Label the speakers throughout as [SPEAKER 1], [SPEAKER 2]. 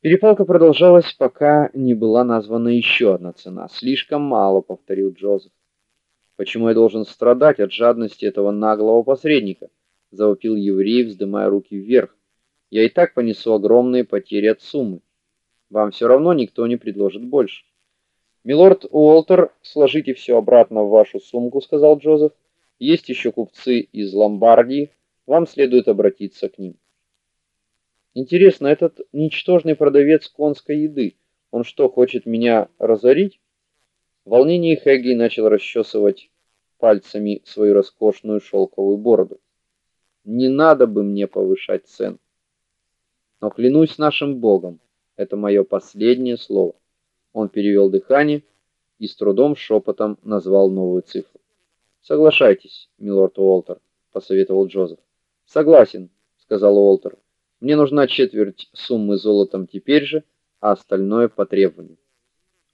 [SPEAKER 1] Перепалка продолжалась, пока не была названа еще одна цена. Слишком мало, повторил Джозеф. Почему я должен страдать от жадности этого наглого посредника? завопил еврей, вздымая руки вверх. Я и так понесу огромные потери от суммы. Вам все равно никто не предложит больше. Милорд Уолтер, сложите все обратно в вашу сумку, сказал Джозеф. Есть еще купцы из Ломбардии, вам следует обратиться к ним. Интересно, этот ничтожный продавец конской еды, он что, хочет меня разорить? В волнении Хэгги начал расчесывать пальцами свою роскошную шелковую бороду. Не надо бы мне повышать цен. Но клянусь нашим богом, это мое последнее слово. Он перевел дыхание и с трудом шепотом назвал новую цифру. Соглашайтесь, милорд Уолтер, посоветовал Джозеф. Согласен, сказал Уолтер. Мне нужна четверть суммы золотом теперь же, а остальное по требованию.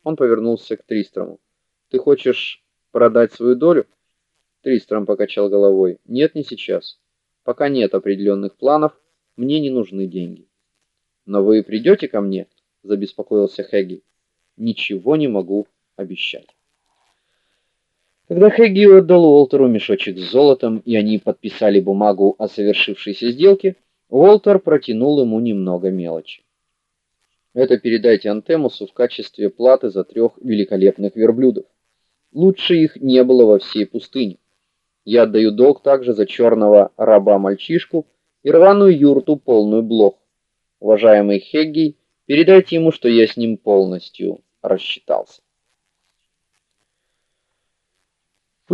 [SPEAKER 1] Он повернулся к Тристрому. Ты хочешь продать свою долю? Тристром покачал головой. Нет, не сейчас. Пока нет определенных планов, мне не нужны деньги. Но вы придете ко мне? забеспокоился Хэгги. Ничего не могу обещать. Когда Хэгги отдал Уолтеру мешочек с золотом, и они подписали бумагу о совершившейся сделке, Уолтер протянул ему немного мелочи. Это передайте Антемусу в качестве платы за трех великолепных верблюдов. Лучше их не было во всей пустыне. Я отдаю долг также за черного раба-мальчишку и рваную юрту полную блох. Уважаемый Хегги, передайте ему, что я с ним полностью рассчитался.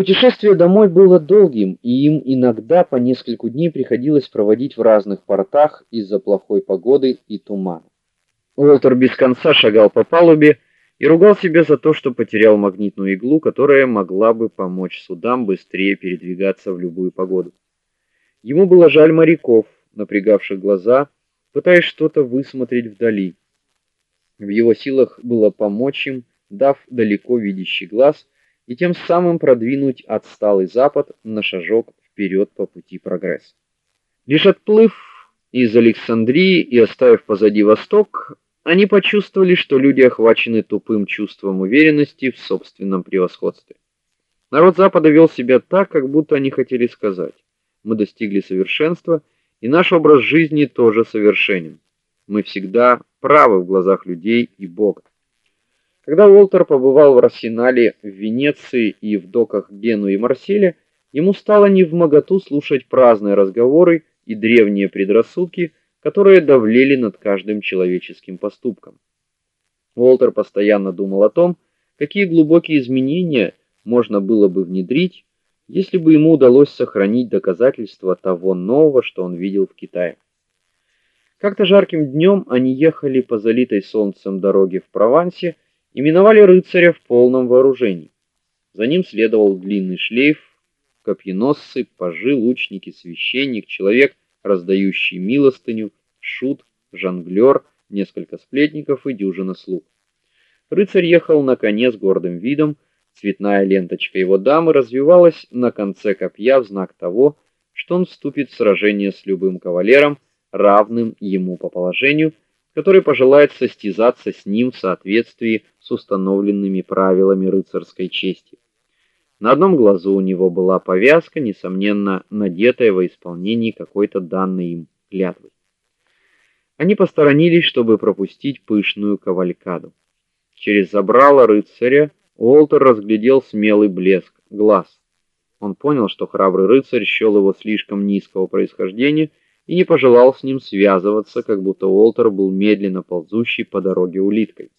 [SPEAKER 1] Путешествие домой было долгим, и им иногда по несколько дней приходилось проводить в разных портах из-за плохой погоды и тумана. Уолтер без конца шагал по палубе и ругал себя за то, что потерял магнитную иглу, которая могла бы помочь судам быстрее передвигаться в любую погоду. Ему было жаль моряков, напрягавших глаза, пытаясь что-то высмотреть вдали. В его силах было помочь им, дав далеко видящий глаз и тем самым продвинуть отсталый Запад на шажок вперед по пути прогресса. Лишь отплыв из Александрии и оставив позади Восток, они почувствовали, что люди охвачены тупым чувством уверенности в собственном превосходстве. Народ Запада вел себя так, как будто они хотели сказать: мы достигли совершенства, и наш образ жизни тоже совершенен. Мы всегда правы в глазах людей и Бога. Когда Уолтер побывал в Арсенале, в Венеции и в доках Генуи и Марселя, ему стало невмоготу слушать праздные разговоры и древние предрассудки, которые давлели над каждым человеческим поступком. Уолтер постоянно думал о том, какие глубокие изменения можно было бы внедрить, если бы ему удалось сохранить доказательства того нового, что он видел в Китае. Как-то жарким днем они ехали по залитой солнцем дороге в Провансе, и миновали рыцаря в полном вооружении. За ним следовал длинный шлейф, копьеносцы, пажи, лучники, священник, человек, раздающий милостыню, шут, жонглёр, несколько сплетников и дюжина слуг. Рыцарь ехал на коне с гордым видом, цветная ленточка его дамы развивалась на конце копья в знак того, что он вступит в сражение с любым кавалером, равным ему по положению который пожелает состязаться с ним в соответствии с установленными правилами рыцарской чести. На одном глазу у него была повязка, несомненно, надетая во исполнении какой-то данной им клятвы. Они посторонились, чтобы пропустить пышную кавалькаду. Через забрало рыцаря Уолтер разглядел смелый блеск глаз. Он понял, что храбрый рыцарь счёл его слишком низкого происхождения и не пожелал с ним связываться, как будто Уолтер был медленно ползущий по дороге улиткой.